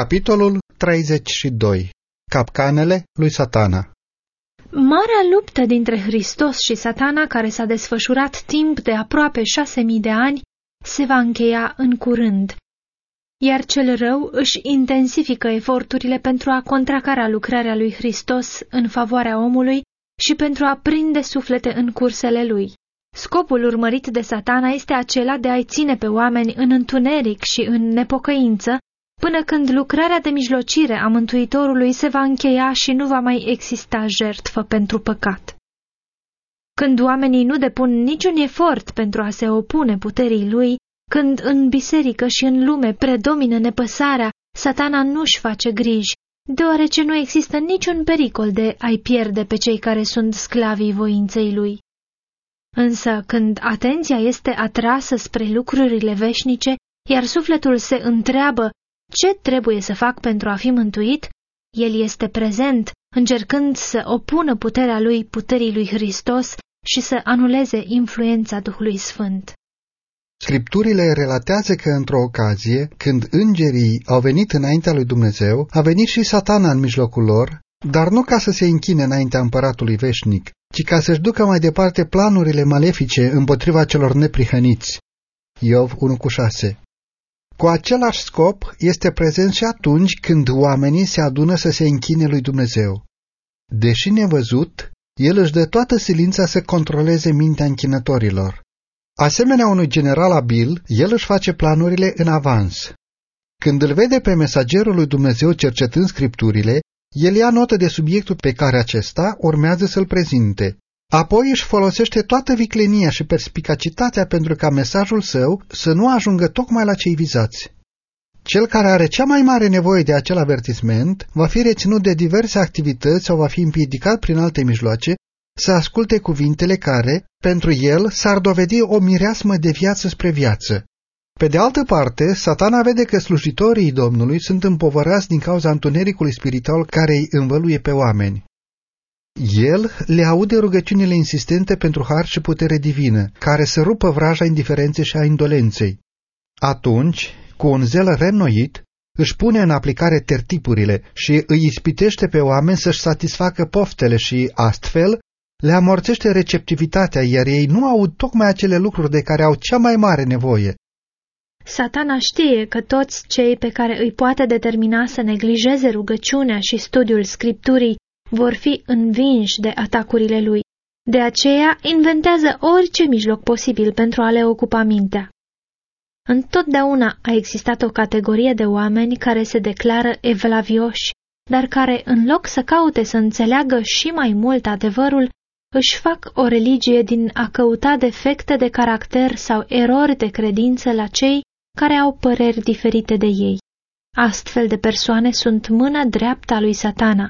Capitolul 32 Capcanele lui Satana Marea luptă dintre Hristos și satana, care s-a desfășurat timp de aproape șase mii de ani, se va încheia în curând. Iar cel rău își intensifică eforturile pentru a contracara lucrarea lui Hristos în favoarea omului și pentru a prinde suflete în cursele lui. Scopul urmărit de satana este acela de a-i ține pe oameni în întuneric și în nepocăință, până când lucrarea de mijlocire a Mântuitorului se va încheia și nu va mai exista jertfă pentru păcat. Când oamenii nu depun niciun efort pentru a se opune puterii lui, când în biserică și în lume predomină nepăsarea, satana nu-și face griji, deoarece nu există niciun pericol de a-i pierde pe cei care sunt sclavii voinței lui. Însă, când atenția este atrasă spre lucrurile veșnice, iar sufletul se întreabă ce trebuie să fac pentru a fi mântuit, el este prezent, încercând să opună puterea lui puterii lui Hristos și să anuleze influența Duhului Sfânt. Scripturile relatează că într-o ocazie, când îngerii au venit înaintea lui Dumnezeu, a venit și satana în mijlocul lor, dar nu ca să se închine înaintea împăratului veșnic, ci ca să-și ducă mai departe planurile malefice împotriva celor neprihăniți. Iov 1,6 cu același scop este prezent și atunci când oamenii se adună să se închine lui Dumnezeu. Deși nevăzut, el își dă toată silința să controleze mintea închinătorilor. Asemenea unui general abil, el își face planurile în avans. Când îl vede pe mesagerul lui Dumnezeu cercetând scripturile, el ia notă de subiectul pe care acesta urmează să-l prezinte. Apoi își folosește toată viclenia și perspicacitatea pentru ca mesajul său să nu ajungă tocmai la cei vizați. Cel care are cea mai mare nevoie de acel avertisment va fi reținut de diverse activități sau va fi împiedicat prin alte mijloace să asculte cuvintele care, pentru el, s-ar dovedi o mireasmă de viață spre viață. Pe de altă parte, satana vede că slujitorii Domnului sunt împovărați din cauza întunericului spiritual care îi învăluie pe oameni. El le aude rugăciunile insistente pentru har și putere divină, care să rupă vraja indiferenței și a indolenței. Atunci, cu un zel renoit, își pune în aplicare tertipurile și îi ispitește pe oameni să-și satisfacă poftele și, astfel, le amorțește receptivitatea, iar ei nu aud tocmai acele lucruri de care au cea mai mare nevoie. Satana știe că toți cei pe care îi poate determina să neglijeze rugăciunea și studiul scripturii vor fi învinși de atacurile lui. De aceea inventează orice mijloc posibil pentru a le ocupa mintea. Întotdeauna a existat o categorie de oameni care se declară evlavioși, dar care, în loc să caute să înțeleagă și mai mult adevărul, își fac o religie din a căuta defecte de caracter sau erori de credință la cei care au păreri diferite de ei. Astfel de persoane sunt mâna dreaptă a lui satana,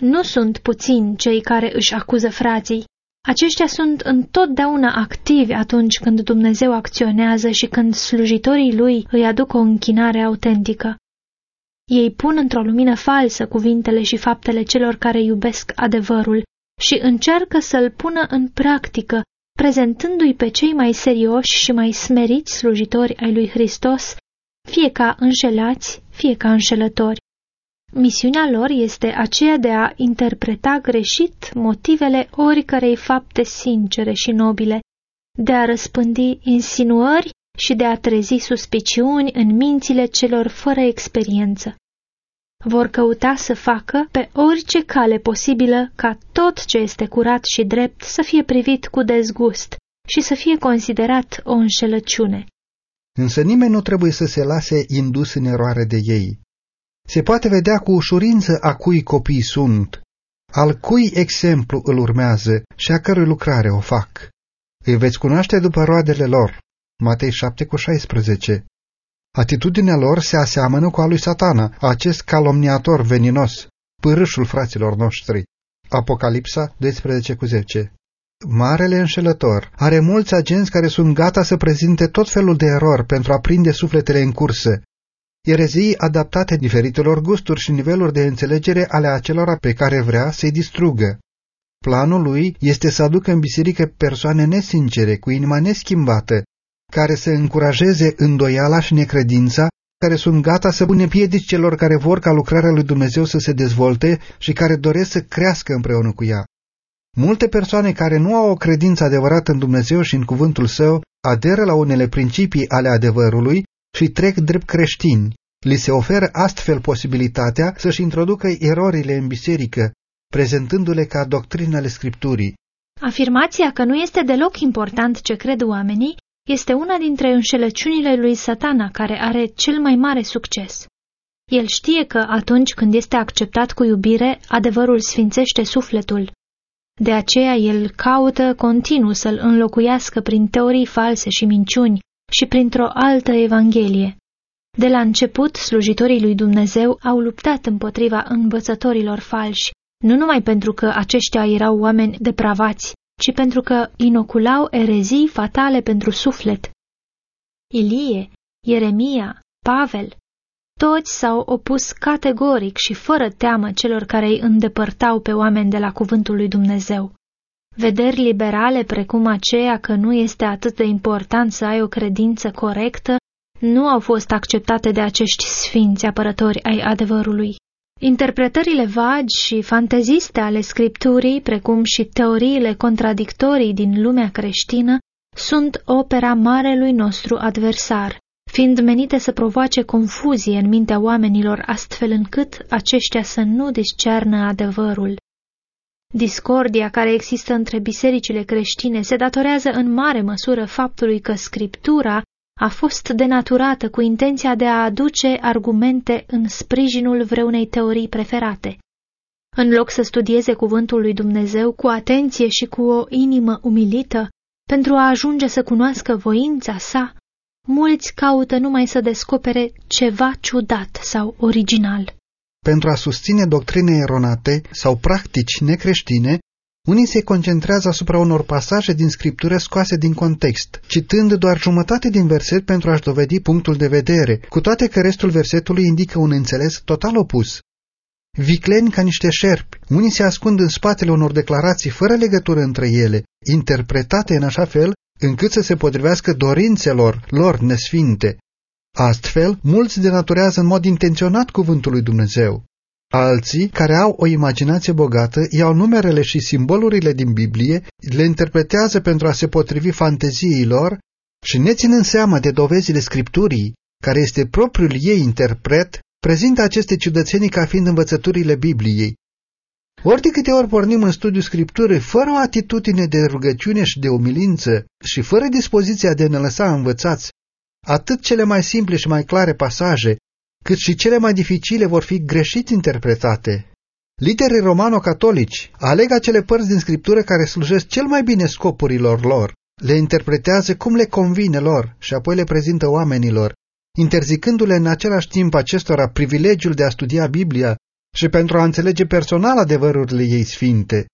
nu sunt puțini cei care își acuză frații. Aceștia sunt întotdeauna activi atunci când Dumnezeu acționează și când slujitorii lui îi aduc o închinare autentică. Ei pun într-o lumină falsă cuvintele și faptele celor care iubesc adevărul și încearcă să-l pună în practică, prezentându-i pe cei mai serioși și mai smeriți slujitori ai lui Hristos, fie ca înșelați, fie ca înșelători. Misiunea lor este aceea de a interpreta greșit motivele oricărei fapte sincere și nobile, de a răspândi insinuări și de a trezi suspiciuni în mințile celor fără experiență. Vor căuta să facă pe orice cale posibilă ca tot ce este curat și drept să fie privit cu dezgust și să fie considerat o înșelăciune. Însă nimeni nu trebuie să se lase indus în eroare de ei se poate vedea cu ușurință a cui copii sunt, al cui exemplu îl urmează și a cărui lucrare o fac. Îi veți cunoaște după roadele lor. Matei 7 cu 16 Atitudinea lor se aseamănă cu a lui satana, acest calomniator veninos, pârâșul fraților noștri. Apocalipsa 12 cu 10 Marele înșelător are mulți agenți care sunt gata să prezinte tot felul de erori pentru a prinde sufletele în cursă, erezii adaptate diferitelor gusturi și niveluri de înțelegere ale acelora pe care vrea să-i distrugă. Planul lui este să aducă în biserică persoane nesincere, cu inima neschimbată, care să încurajeze îndoiala și necredința care sunt gata să pune piedici celor care vor ca lucrarea lui Dumnezeu să se dezvolte și care doresc să crească împreună cu ea. Multe persoane care nu au o credință adevărată în Dumnezeu și în cuvântul său aderă la unele principii ale adevărului și trec drept creștini. Li se oferă astfel posibilitatea să-și introducă erorile în biserică, prezentându-le ca doctrinele Scripturii. Afirmația că nu este deloc important ce cred oamenii este una dintre înșelăciunile lui satana care are cel mai mare succes. El știe că atunci când este acceptat cu iubire, adevărul sfințește sufletul. De aceea el caută continuu să-l înlocuiască prin teorii false și minciuni și printr-o altă evanghelie. De la început, slujitorii lui Dumnezeu au luptat împotriva învățătorilor falși, nu numai pentru că aceștia erau oameni depravați, ci pentru că inoculau erezii fatale pentru suflet. Ilie, Ieremia, Pavel, toți s-au opus categoric și fără teamă celor care îi îndepărtau pe oameni de la cuvântul lui Dumnezeu. Vederi liberale precum aceea că nu este atât de important să ai o credință corectă nu au fost acceptate de acești sfinți apărători ai adevărului. Interpretările vagi și fanteziste ale scripturii, precum și teoriile contradictorii din lumea creștină, sunt opera marelui nostru adversar, fiind menite să provoace confuzie în mintea oamenilor astfel încât aceștia să nu discearnă adevărul. Discordia care există între bisericile creștine se datorează în mare măsură faptului că scriptura a fost denaturată cu intenția de a aduce argumente în sprijinul vreunei teorii preferate. În loc să studieze cuvântul lui Dumnezeu cu atenție și cu o inimă umilită, pentru a ajunge să cunoască voința sa, mulți caută numai să descopere ceva ciudat sau original. Pentru a susține doctrine eronate sau practici necreștine, unii se concentrează asupra unor pasaje din scriptură scoase din context, citând doar jumătate din verset pentru a-și dovedi punctul de vedere, cu toate că restul versetului indică un înțeles total opus. Vicleni ca niște șerpi, unii se ascund în spatele unor declarații fără legătură între ele, interpretate în așa fel încât să se potrivească dorințelor lor nesfinte. Astfel, mulți denaturează în mod intenționat cuvântul lui Dumnezeu. Alții, care au o imaginație bogată, iau numerele și simbolurile din Biblie, le interpretează pentru a se potrivi fanteziilor și, neținând seama de dovezile Scripturii, care este propriul ei interpret, prezintă aceste ciudățenii ca fiind învățăturile Bibliei. Ori de câte ori pornim în studiu Scripturii fără o atitudine de rugăciune și de umilință și fără dispoziția de a ne lăsa învățați, atât cele mai simple și mai clare pasaje cât și cele mai dificile vor fi greșit interpretate. Liderii romano-catolici aleg acele părți din scriptură care slujesc cel mai bine scopurilor lor, le interpretează cum le convine lor și apoi le prezintă oamenilor, interzicându-le în același timp acestora privilegiul de a studia Biblia și pentru a înțelege personal adevărurile ei sfinte.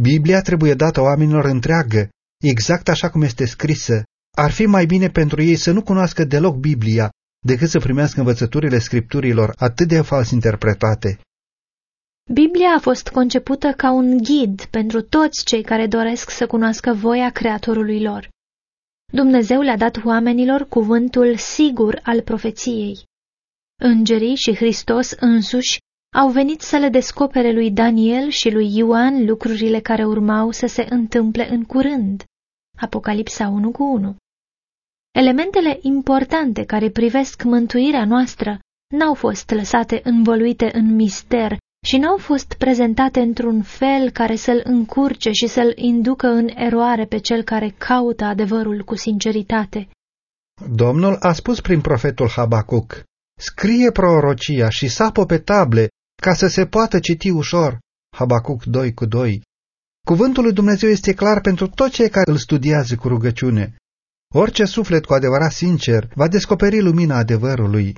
Biblia trebuie dată oamenilor întreagă, exact așa cum este scrisă. Ar fi mai bine pentru ei să nu cunoască deloc Biblia, decât să primească învățăturile scripturilor atât de fals interpretate. Biblia a fost concepută ca un ghid pentru toți cei care doresc să cunoască voia Creatorului lor. Dumnezeu le-a dat oamenilor cuvântul sigur al profeției. Îngerii și Hristos însuși au venit să le descopere lui Daniel și lui Ioan lucrurile care urmau să se întâmple în curând. Apocalipsa 1 cu 1 Elementele importante care privesc mântuirea noastră n-au fost lăsate învoluite în mister și n-au fost prezentate într-un fel care să-l încurce și să-l inducă în eroare pe cel care caută adevărul cu sinceritate. Domnul a spus prin profetul Habacuc, scrie prorocia și sapă pe table ca să se poată citi ușor. Habacuc 2 cu 2. Cuvântul lui Dumnezeu este clar pentru toți cei care îl studiază cu rugăciune. Orice suflet cu adevărat sincer va descoperi lumina adevărului.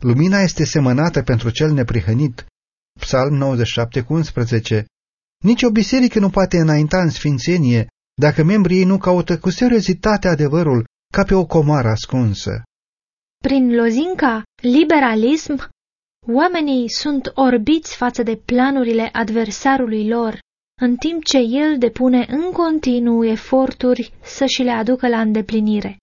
Lumina este semănată pentru cel neprihănit. Psalm 97 cu 11. Nici o biserică nu poate înainta în sfințenie dacă membrii ei nu caută cu seriozitate adevărul ca pe o comară ascunsă. Prin lozinca liberalism, oamenii sunt orbiți față de planurile adversarului lor în timp ce el depune în continuu eforturi să și le aducă la îndeplinire.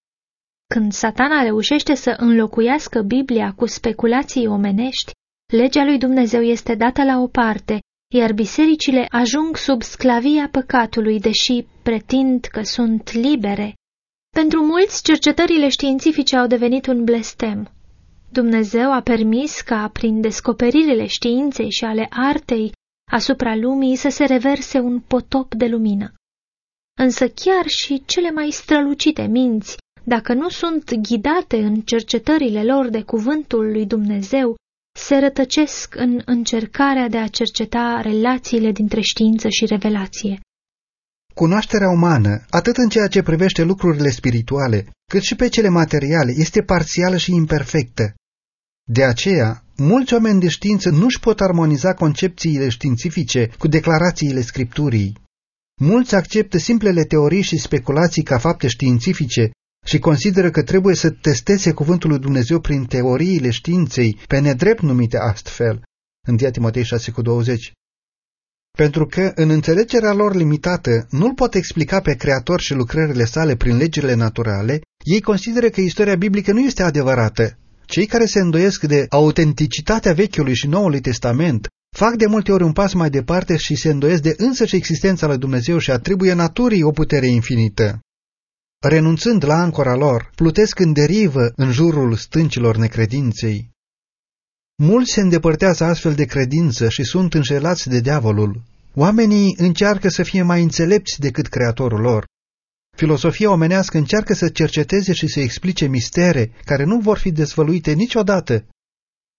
Când satana reușește să înlocuiască Biblia cu speculații omenești, legea lui Dumnezeu este dată la o parte, iar bisericile ajung sub sclavia păcatului, deși pretind că sunt libere. Pentru mulți, cercetările științifice au devenit un blestem. Dumnezeu a permis ca, prin descoperirile științei și ale artei, asupra lumii să se reverse un potop de lumină. Însă chiar și cele mai strălucite minți, dacă nu sunt ghidate în cercetările lor de cuvântul lui Dumnezeu, se rătăcesc în încercarea de a cerceta relațiile dintre știință și revelație. Cunoașterea umană, atât în ceea ce privește lucrurile spirituale, cât și pe cele materiale, este parțială și imperfectă. De aceea, mulți oameni de știință nu-și pot armoniza concepțiile științifice cu declarațiile Scripturii. Mulți acceptă simplele teorii și speculații ca fapte științifice și consideră că trebuie să testeze cuvântul lui Dumnezeu prin teoriile științei, pe nedrept numite astfel, în Dia Timotei 6,20. Pentru că, în înțelegerea lor limitată, nu-L pot explica pe Creator și lucrările sale prin legile naturale, ei consideră că istoria biblică nu este adevărată. Cei care se îndoiesc de autenticitatea Vechiului și Noului Testament fac de multe ori un pas mai departe și se îndoiesc de însăși existența lui Dumnezeu și atribuie naturii o putere infinită. Renunțând la ancora lor, plutesc în derivă în jurul stâncilor necredinței. Mulți se îndepărtează astfel de credință și sunt înșelați de diavolul. Oamenii încearcă să fie mai înțelepți decât creatorul lor. Filosofia omenească încearcă să cerceteze și să explice mistere care nu vor fi dezvăluite niciodată.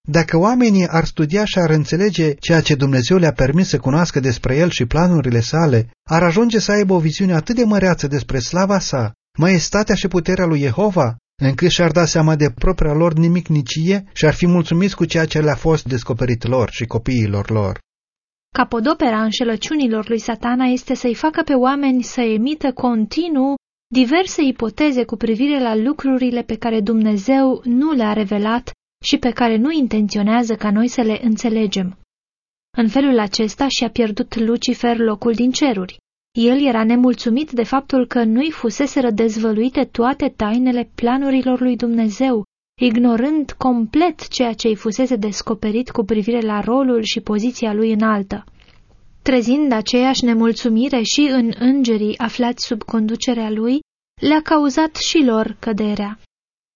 Dacă oamenii ar studia și ar înțelege ceea ce Dumnezeu le-a permis să cunoască despre El și planurile sale, ar ajunge să aibă o viziune atât de măreață despre slava sa, maestatea și puterea lui Jehova, încât și-ar da seama de propria lor nimicnicie și ar fi mulțumiți cu ceea ce le-a fost descoperit lor și copiilor lor. Capodopera înșelăciunilor lui satana este să-i facă pe oameni să emită continuu diverse ipoteze cu privire la lucrurile pe care Dumnezeu nu le-a revelat și pe care nu intenționează ca noi să le înțelegem. În felul acesta și-a pierdut Lucifer locul din ceruri. El era nemulțumit de faptul că nu-i fuseseră dezvăluite toate tainele planurilor lui Dumnezeu, ignorând complet ceea ce îi fusese descoperit cu privire la rolul și poziția lui înaltă. Trezind aceeași nemulțumire și în îngerii aflați sub conducerea lui, le-a cauzat și lor căderea.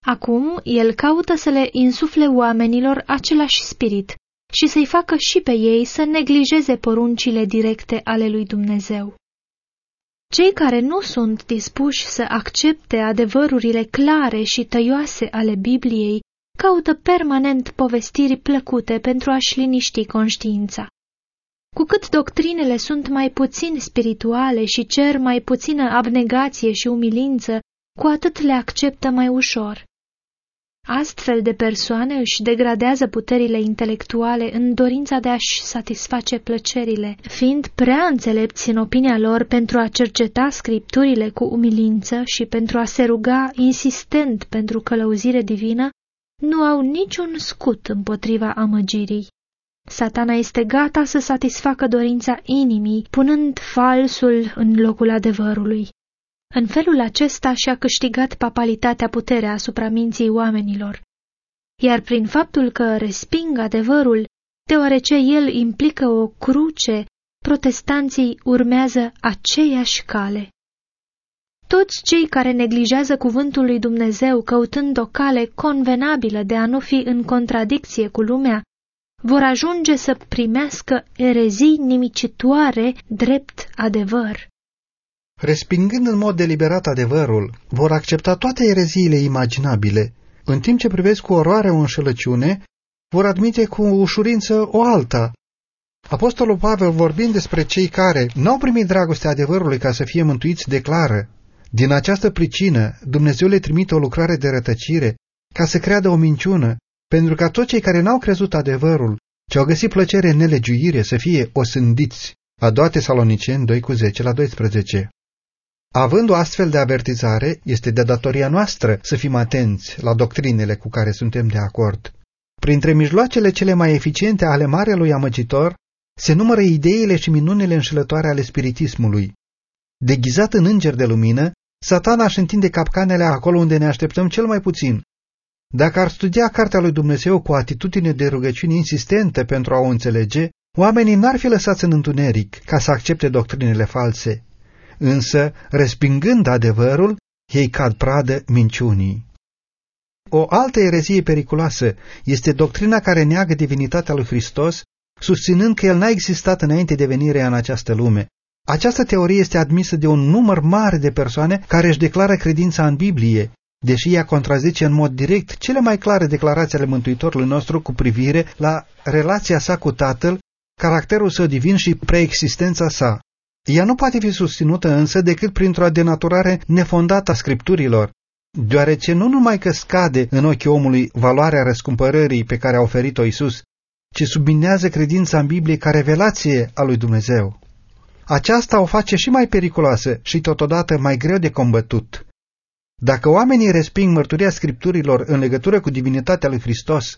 Acum el caută să le insufle oamenilor același spirit și să-i facă și pe ei să neglijeze poruncile directe ale lui Dumnezeu. Cei care nu sunt dispuși să accepte adevărurile clare și tăioase ale Bibliei caută permanent povestiri plăcute pentru a-și liniști conștiința. Cu cât doctrinele sunt mai puțin spirituale și cer mai puțină abnegație și umilință, cu atât le acceptă mai ușor. Astfel de persoane își degradează puterile intelectuale în dorința de a-și satisface plăcerile, fiind prea înțelepți în opinia lor pentru a cerceta scripturile cu umilință și pentru a se ruga insistent pentru călăuzire divină, nu au niciun scut împotriva amăgirii. Satana este gata să satisfacă dorința inimii, punând falsul în locul adevărului. În felul acesta și-a câștigat papalitatea puterea asupra minții oamenilor. Iar prin faptul că resping adevărul, deoarece el implică o cruce, protestanții urmează aceeași cale. Toți cei care neglijează cuvântul lui Dumnezeu căutând o cale convenabilă de a nu fi în contradicție cu lumea, vor ajunge să primească erezii nimicitoare drept adevăr respingând în mod deliberat adevărul, vor accepta toate ereziile imaginabile, în timp ce privesc cu oroare o înșelăciune, vor admite cu ușurință o alta. Apostolul Pavel, vorbind despre cei care n-au primit dragostea adevărului ca să fie mântuiți, declară, Din această pricină, Dumnezeu le trimite o lucrare de rătăcire, ca să creadă o minciună, pentru ca toți cei care n-au crezut adevărul, ce au găsit plăcere în nelegiuire, să fie osândiți. A doua Tesaloniceni 2 cu 10 la 12. Având o astfel de avertizare, este de datoria noastră să fim atenți la doctrinele cu care suntem de acord. Printre mijloacele cele mai eficiente ale marelui amăgitor se numără ideile și minunile înșelătoare ale spiritismului. Deghizat în înger de lumină, Satana își întinde capcanele acolo unde ne așteptăm cel mai puțin. Dacă ar studia Cartea lui Dumnezeu cu atitudine de rugăciune insistente pentru a o înțelege, oamenii n-ar fi lăsați în întuneric ca să accepte doctrinele false. Însă, respingând adevărul, ei cad pradă minciunii. O altă erezie periculoasă este doctrina care neagă divinitatea lui Hristos, susținând că el n-a existat înainte de venirea în această lume. Această teorie este admisă de un număr mare de persoane care își declară credința în Biblie, deși ea contrazice în mod direct cele mai clare declarații ale Mântuitorului nostru cu privire la relația sa cu Tatăl, caracterul său divin și preexistența sa. Ea nu poate fi susținută însă decât printr-o denaturare nefondată a scripturilor, deoarece nu numai că scade în ochii omului valoarea răscumpărării pe care a oferit-o Isus, ci subminează credința în Biblie ca revelație a lui Dumnezeu. Aceasta o face și mai periculoasă și totodată mai greu de combătut. Dacă oamenii resping mărturia scripturilor în legătură cu divinitatea lui Hristos,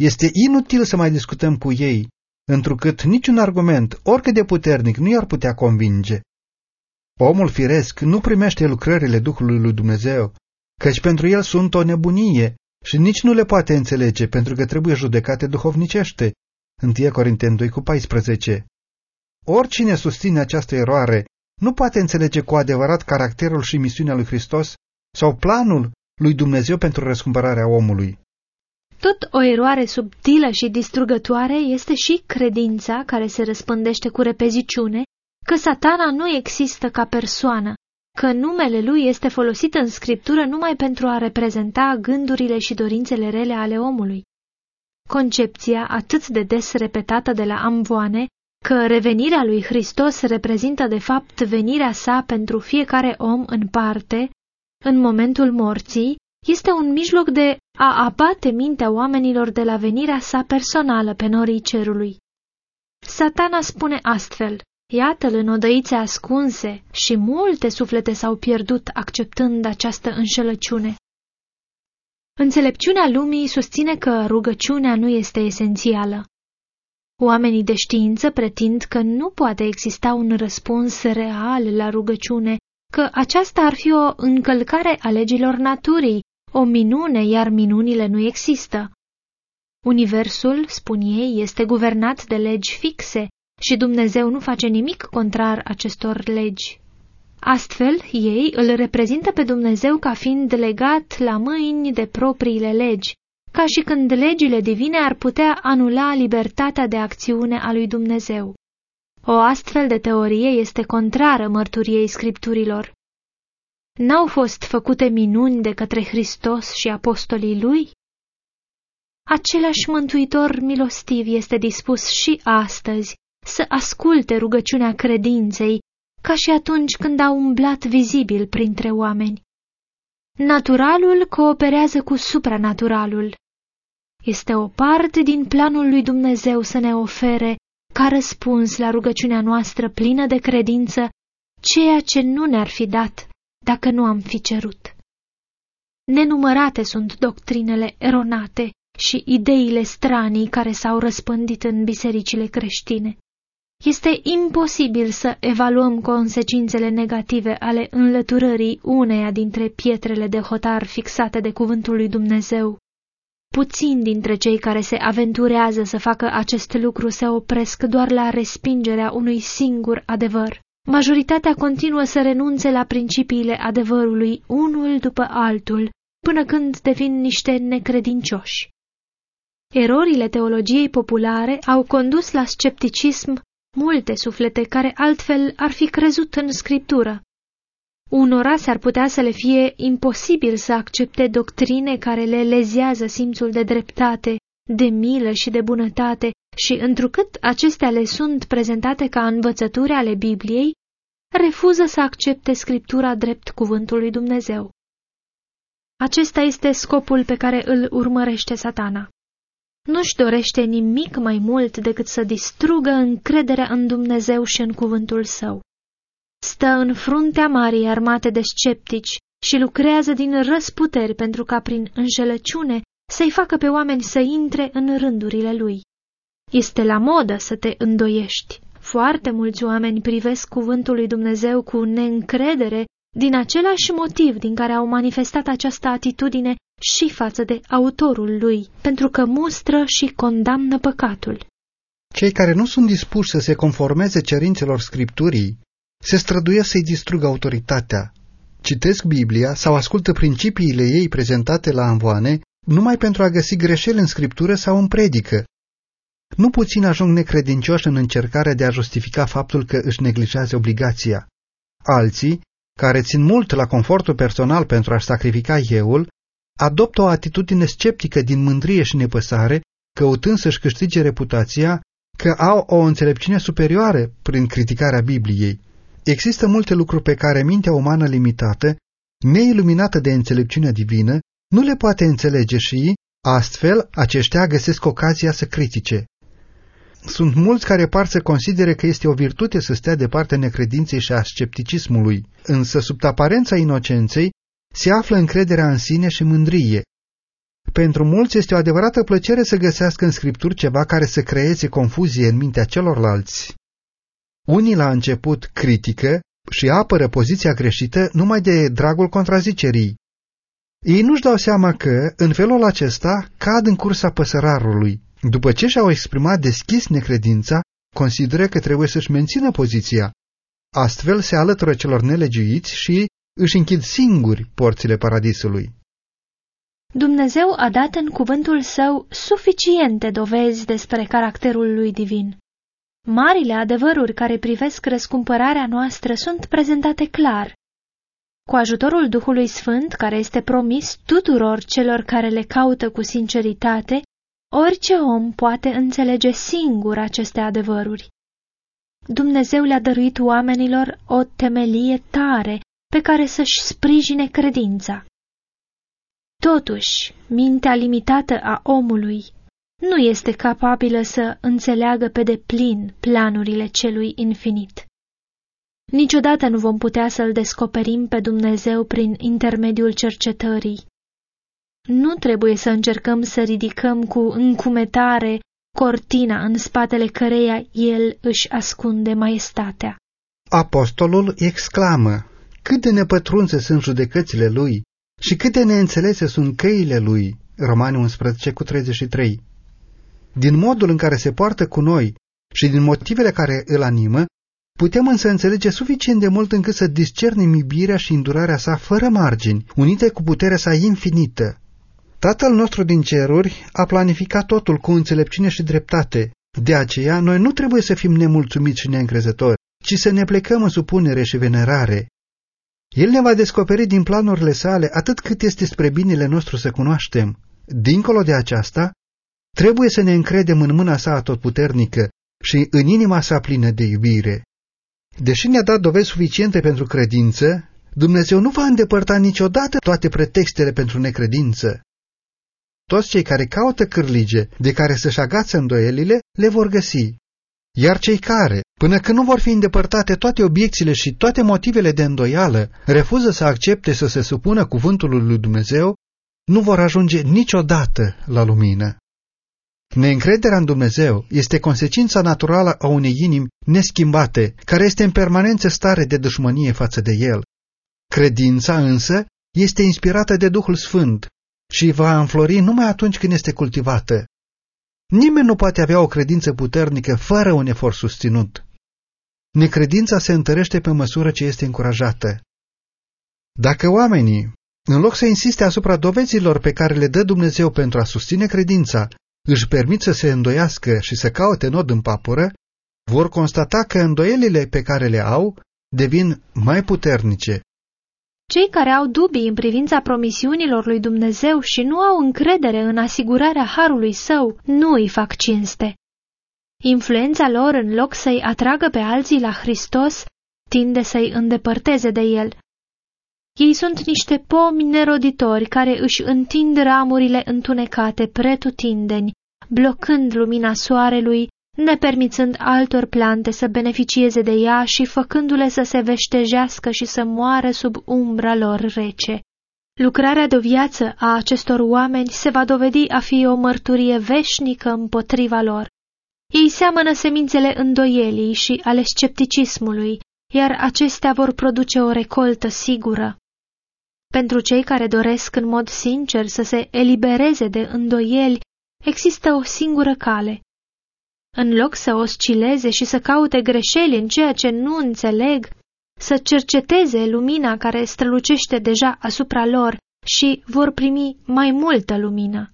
este inutil să mai discutăm cu ei, întrucât niciun argument, oricât de puternic, nu i-ar putea convinge. Omul firesc nu primește lucrările Duhului lui Dumnezeu, căci pentru el sunt o nebunie și nici nu le poate înțelege pentru că trebuie judecate duhovnicește. 1 Corinteni 2 cu 14 Oricine susține această eroare nu poate înțelege cu adevărat caracterul și misiunea lui Hristos sau planul lui Dumnezeu pentru răscumpărarea omului. Tot o eroare subtilă și distrugătoare este și credința care se răspândește cu repeziciune că satana nu există ca persoană, că numele lui este folosit în scriptură numai pentru a reprezenta gândurile și dorințele rele ale omului. Concepția, atât de des repetată de la amvoane, că revenirea lui Hristos reprezintă de fapt venirea sa pentru fiecare om în parte, în momentul morții, este un mijloc de a abate mintea oamenilor de la venirea sa personală pe norii cerului. Satana spune astfel, iată-l în odăițe ascunse și multe suflete s-au pierdut acceptând această înșelăciune. Înțelepciunea lumii susține că rugăciunea nu este esențială. Oamenii de știință pretind că nu poate exista un răspuns real la rugăciune, că aceasta ar fi o încălcare a legilor naturii, o minune, iar minunile nu există. Universul, spun ei, este guvernat de legi fixe și Dumnezeu nu face nimic contrar acestor legi. Astfel, ei îl reprezintă pe Dumnezeu ca fiind legat la mâini de propriile legi, ca și când legile divine ar putea anula libertatea de acțiune a lui Dumnezeu. O astfel de teorie este contrară mărturiei scripturilor. N-au fost făcute minuni de către Hristos și apostolii lui? Același mântuitor milostiv este dispus și astăzi să asculte rugăciunea credinței, ca și atunci când a umblat vizibil printre oameni. Naturalul cooperează cu supranaturalul. Este o parte din planul lui Dumnezeu să ne ofere, ca răspuns la rugăciunea noastră plină de credință, ceea ce nu ne-ar fi dat dacă nu am fi cerut. Nenumărate sunt doctrinele eronate și ideile stranii care s-au răspândit în bisericile creștine. Este imposibil să evaluăm consecințele negative ale înlăturării uneia dintre pietrele de hotar fixate de cuvântul lui Dumnezeu. Puțin dintre cei care se aventurează să facă acest lucru se opresc doar la respingerea unui singur adevăr. Majoritatea continuă să renunțe la principiile adevărului unul după altul, până când devin niște necredincioși. Erorile teologiei populare au condus la scepticism multe suflete care altfel ar fi crezut în scriptură. Unora s-ar putea să le fie imposibil să accepte doctrine care le lezează simțul de dreptate, de milă și de bunătate și, întrucât acestea le sunt prezentate ca învățături ale Bibliei, refuză să accepte scriptura drept cuvântul lui Dumnezeu. Acesta este scopul pe care îl urmărește satana. Nu-și dorește nimic mai mult decât să distrugă încrederea în Dumnezeu și în cuvântul său. Stă în fruntea marii armate de sceptici și lucrează din răsputeri pentru ca prin înșelăciune să-i facă pe oameni să intre în rândurile lui. Este la modă să te îndoiești. Foarte mulți oameni privesc cuvântul lui Dumnezeu cu neîncredere din același motiv din care au manifestat această atitudine și față de autorul lui, pentru că mustră și condamnă păcatul. Cei care nu sunt dispuși să se conformeze cerințelor Scripturii se străduiesc să-i distrugă autoritatea. Citesc Biblia sau ascultă principiile ei prezentate la anvoane numai pentru a găsi greșeli în Scriptură sau în predică. Nu puțin ajung necredincioși în încercarea de a justifica faptul că își neglijează obligația. Alții, care țin mult la confortul personal pentru a-și sacrifica euul, adoptă o atitudine sceptică din mândrie și nepăsare, căutând să-și câștige reputația că au o înțelepciune superioară prin criticarea Bibliei. Există multe lucruri pe care mintea umană limitată, neiluminată de înțelepciunea divină, nu le poate înțelege și, astfel, aceștia găsesc ocazia să critique. Sunt mulți care par să considere că este o virtute să stea de partea necredinței și a scepticismului, însă sub aparența inocenței se află încrederea în sine și mândrie. Pentru mulți este o adevărată plăcere să găsească în scripturi ceva care să creeze confuzie în mintea celorlalți. Unii la început critică și apără poziția greșită numai de dragul contrazicerii. Ei nu-și dau seama că, în felul acesta, cad în cursa păsărarului. După ce și-au exprimat deschis necredința, consideră că trebuie să-și mențină poziția. Astfel se alătură celor nelegiuiți și își închid singuri porțile paradisului. Dumnezeu a dat în cuvântul său suficiente dovezi despre caracterul lui divin. Marile adevăruri care privesc răscumpărarea noastră sunt prezentate clar. Cu ajutorul Duhului Sfânt, care este promis tuturor celor care le caută cu sinceritate, orice om poate înțelege singur aceste adevăruri. Dumnezeu le-a dăruit oamenilor o temelie tare pe care să-și sprijine credința. Totuși, mintea limitată a omului nu este capabilă să înțeleagă pe deplin planurile celui infinit. Niciodată nu vom putea să-L descoperim pe Dumnezeu prin intermediul cercetării. Nu trebuie să încercăm să ridicăm cu încumetare cortina în spatele căreia El își ascunde maestatea. Apostolul exclamă, cât de nepătrunse sunt judecățile Lui și cât de neînțelese sunt căile Lui, Romani 11 cu 33 din modul în care se poartă cu noi și din motivele care îl animă, putem însă înțelege suficient de mult încât să discernem iubirea și îndurarea sa fără margini, unite cu puterea sa infinită. Tatăl nostru din ceruri a planificat totul cu înțelepciune și dreptate. De aceea, noi nu trebuie să fim nemulțumiți și neîncrezători, ci să ne plecăm în supunere și venerare. El ne va descoperi din planurile sale atât cât este spre binele nostru să cunoaștem. Dincolo de aceasta, Trebuie să ne încredem în mâna sa atotputernică și în inima sa plină de iubire. Deși ne-a dat dovezi suficiente pentru credință, Dumnezeu nu va îndepărta niciodată toate pretextele pentru necredință. Toți cei care caută cârlige de care să-și agață îndoielile, le vor găsi. Iar cei care, până când nu vor fi îndepărtate toate obiecțiile și toate motivele de îndoială, refuză să accepte să se supună cuvântului lui Dumnezeu, nu vor ajunge niciodată la lumină. Neîncrederea în Dumnezeu este consecința naturală a unei inimi neschimbate, care este în permanență stare de dușmănie față de El. Credința însă este inspirată de Duhul Sfânt și va înflori numai atunci când este cultivată. Nimeni nu poate avea o credință puternică fără un efort susținut. Necredința se întărește pe măsură ce este încurajată. Dacă oamenii, în loc să insiste asupra dovezilor pe care le dă Dumnezeu pentru a susține credința, își permit să se îndoiască și să caute nod în papură, vor constata că îndoielile pe care le au devin mai puternice. Cei care au dubii în privința promisiunilor lui Dumnezeu și nu au încredere în asigurarea harului său, nu îi fac cinste. Influența lor, în loc să-i atragă pe alții la Hristos, tinde să-i îndepărteze de el. Ei sunt niște pomi neroditori care își întind ramurile întunecate pretutindeni, blocând lumina soarelui, nepermițând altor plante să beneficieze de ea și făcându-le să se veștejească și să moară sub umbra lor rece. Lucrarea de viață a acestor oameni se va dovedi a fi o mărturie veșnică împotriva lor. Ei seamănă semințele îndoielii și ale scepticismului, iar acestea vor produce o recoltă sigură. Pentru cei care doresc în mod sincer să se elibereze de îndoieli, există o singură cale. În loc să oscileze și să caute greșeli în ceea ce nu înțeleg, să cerceteze lumina care strălucește deja asupra lor și vor primi mai multă lumină.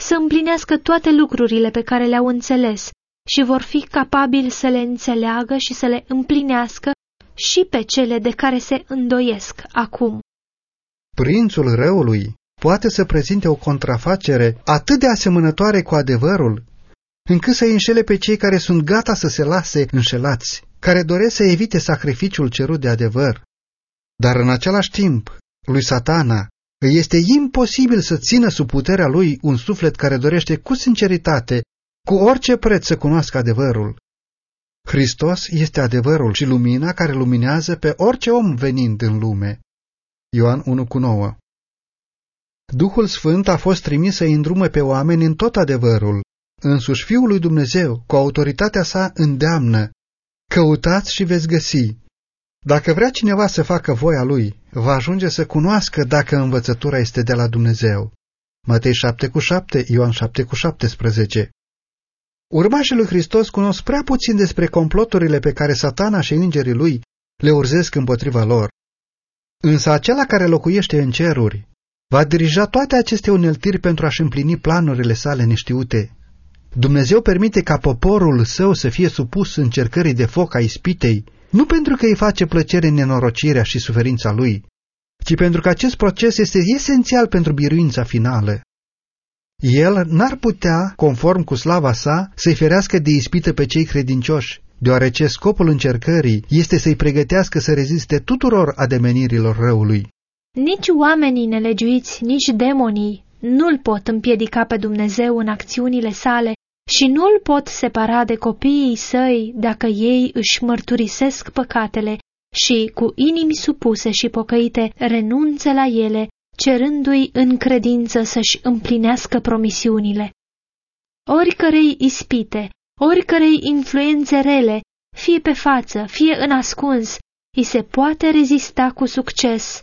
Să împlinească toate lucrurile pe care le-au înțeles și vor fi capabili să le înțeleagă și să le împlinească și pe cele de care se îndoiesc acum. Prințul răului poate să prezinte o contrafacere atât de asemănătoare cu adevărul, încât să înșele pe cei care sunt gata să se lase înșelați, care doresc să evite sacrificiul cerut de adevăr. Dar în același timp, lui satana îi este imposibil să țină sub puterea lui un suflet care dorește cu sinceritate, cu orice preț să cunoască adevărul. Hristos este adevărul și lumina care luminează pe orice om venind în lume. Ioan 1 cu 9 Duhul Sfânt a fost trimis să îndrume pe oameni în tot adevărul. Însuși Fiul lui Dumnezeu, cu autoritatea sa, îndeamnă. Căutați și veți găsi. Dacă vrea cineva să facă voia lui, va ajunge să cunoască dacă învățătura este de la Dumnezeu. Matei 7 cu 7, Ioan 7 cu 17 Urmașii lui Hristos cunosc prea puțin despre comploturile pe care satana și îngerii lui le urzesc împotriva lor. Însă acela care locuiește în ceruri va dirija toate aceste uneltiri pentru a-și împlini planurile sale neștiute. Dumnezeu permite ca poporul său să fie supus încercării de foc a ispitei, nu pentru că îi face plăcere nenorocirea și suferința lui, ci pentru că acest proces este esențial pentru biruința finală. El n-ar putea, conform cu slava sa, să-i ferească de ispită pe cei credincioși, deoarece scopul încercării este să-i pregătească să reziste tuturor ademenirilor răului. Nici oamenii nelegiuiți, nici demonii nu-l pot împiedica pe Dumnezeu în acțiunile sale și nu-l pot separa de copiii săi dacă ei își mărturisesc păcatele și, cu inimi supuse și pocăite, renunță la ele, cerându-i în credință să-și împlinească promisiunile. Oricărei ispite, oricărei influențe rele, fie pe față, fie în ascuns, îi se poate rezista cu succes,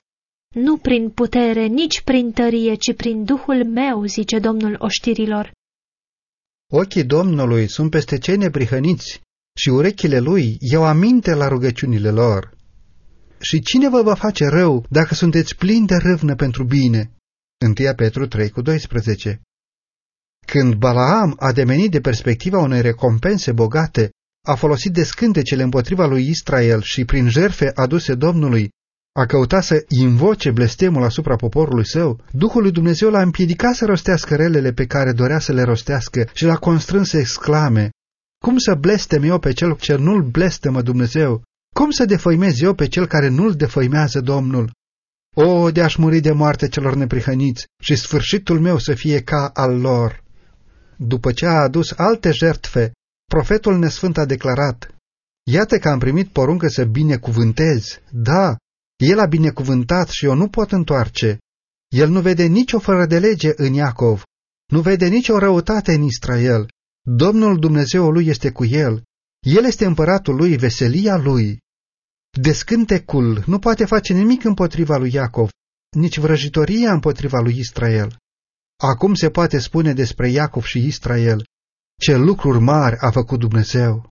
nu prin putere, nici prin tărie, ci prin Duhul meu, zice Domnul oștirilor. Ochii Domnului sunt peste cei neprihăniți și urechile lui iau aminte la rugăciunile lor. Și cine vă va face rău dacă sunteți plini de râvnă pentru bine? 1 Petru 3 cu 12 Când Balaam a demenit de perspectiva unei recompense bogate, a folosit de scântecele împotriva lui Israel și prin jerfe aduse Domnului, a căutat să invoce blestemul asupra poporului său, Duhul lui Dumnezeu l-a împiedicat să rostească relele pe care dorea să le rostească și l-a constrâns să exclame, Cum să blestem eu pe cel ce nu-l blestemă Dumnezeu? Cum să defăimez eu pe cel care nu-l defăimează Domnul? O, de-aș muri de moarte celor neprihăniți și sfârșitul meu să fie ca al lor. După ce a adus alte jertfe, profetul nesfânt a declarat, Iată că am primit poruncă să binecuvântez, da, el a binecuvântat și eu nu pot întoarce. El nu vede nicio fără de lege în Iacov, nu vede nicio răutate în Israel. Domnul Dumnezeu lui este cu el. El este împăratul lui, veselia lui. Descântecul nu poate face nimic împotriva lui Iacov, nici vrăjitoria împotriva lui Israel. Acum se poate spune despre Iacov și Israel ce lucruri mari a făcut Dumnezeu.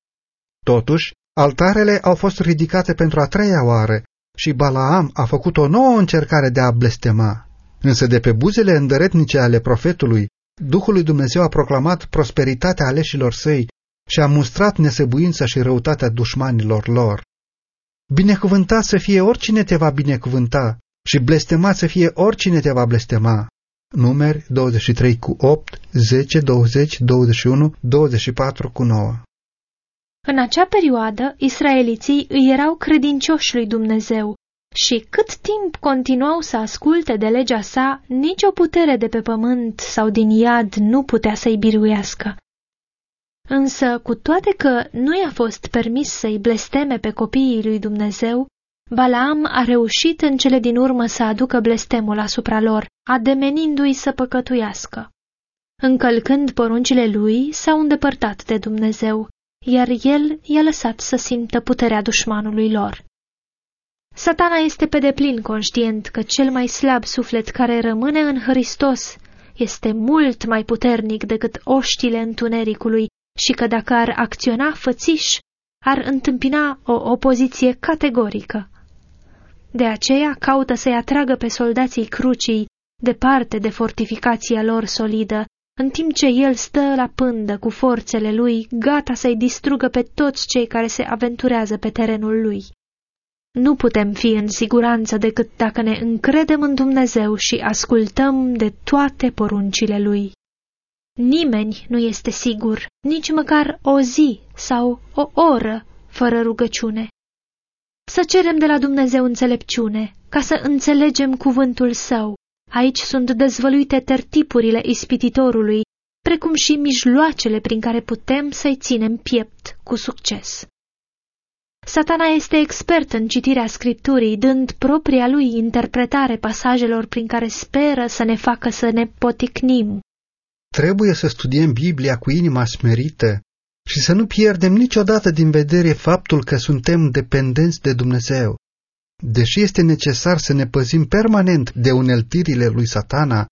Totuși, altarele au fost ridicate pentru a treia oară și Balaam a făcut o nouă încercare de a blestema. Însă de pe buzele îndăretnice ale profetului, Duhul lui Dumnezeu a proclamat prosperitatea aleșilor săi și a mustrat nesăbuința și răutatea dușmanilor lor. Binecuvântat să fie oricine te va binecuvânta și blestemat să fie oricine te va blestema. Numeri 23 cu 8, 10, 20, 21, 24 cu 9 în acea perioadă, israeliții îi erau credincioși lui Dumnezeu și cât timp continuau să asculte de legea sa, nicio putere de pe pământ sau din iad nu putea să-i biruiască. Însă, cu toate că nu i-a fost permis să-i blesteme pe copiii lui Dumnezeu, Balaam a reușit în cele din urmă să aducă blestemul asupra lor, ademenindu-i să păcătuiască. Încălcând poruncile lui, s-au îndepărtat de Dumnezeu iar el i-a lăsat să simtă puterea dușmanului lor. Satana este pe deplin conștient că cel mai slab suflet care rămâne în Hristos este mult mai puternic decât oștile întunericului și că dacă ar acționa fățiș, ar întâmpina o opoziție categorică. De aceea caută să-i atragă pe soldații crucii departe de fortificația lor solidă, în timp ce el stă la pândă cu forțele lui, gata să-i distrugă pe toți cei care se aventurează pe terenul lui. Nu putem fi în siguranță decât dacă ne încredem în Dumnezeu și ascultăm de toate poruncile Lui. Nimeni nu este sigur, nici măcar o zi sau o oră fără rugăciune. Să cerem de la Dumnezeu înțelepciune, ca să înțelegem cuvântul său. Aici sunt dezvăluite tertipurile ispititorului, precum și mijloacele prin care putem să-i ținem piept cu succes. Satana este expert în citirea scripturii, dând propria lui interpretare pasajelor prin care speră să ne facă să ne poticnim. Trebuie să studiem Biblia cu inima smerită și să nu pierdem niciodată din vedere faptul că suntem dependenți de Dumnezeu. Deși este necesar să ne păzim permanent de uneltirile lui satana,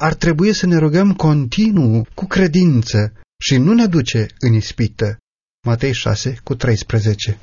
ar trebui să ne rugăm continuu, cu credință și nu ne duce în ispită. Matei 6 cu 13